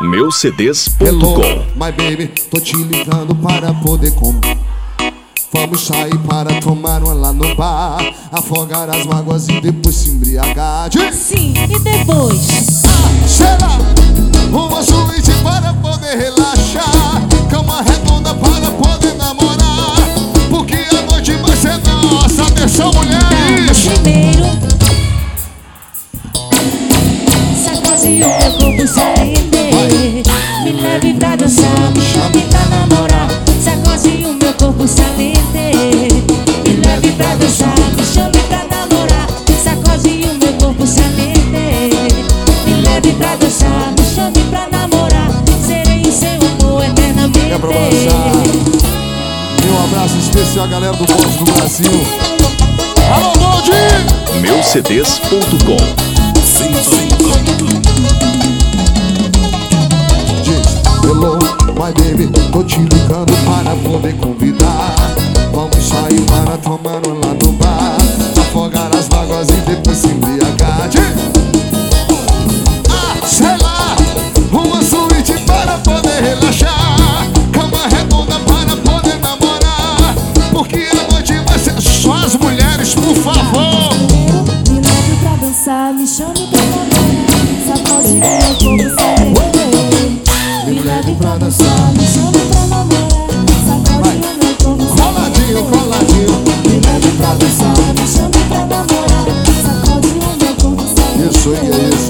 meucds.com My baby, tô te ligando para poder comer. Vamos sair para tomar uma lá no bar Afogar as mágoas e depois se embriagar De- Sim, e depois? Será uma suíte para poder relaxar Cama redonda para poder namorar Porque a noite vai ser nossa Atenção mulheres Primeiro Sacode o meu corpo saliente Me leve pra dançar, me chame pra namorar Serei seu amor eternamente. É pra Meu abraço especial à galera do Boss do Brasil. Alô, Gold! meucds.com Diz, hello, my baby, tô te ligando para poder convidar. Vamos sair para tomar um lá porque a noite vai ser só as mulheres, por favor. Me leve pra dançar, me chame pra namorar, sacode pode corpo sem beber. Me leve pra dançar, me chame pra namorar, sacode meu corpo sem Coladinho, coladinho. Me leve pra dançar, me chame pra namorar, sacode meu corpo Eu sou isso. É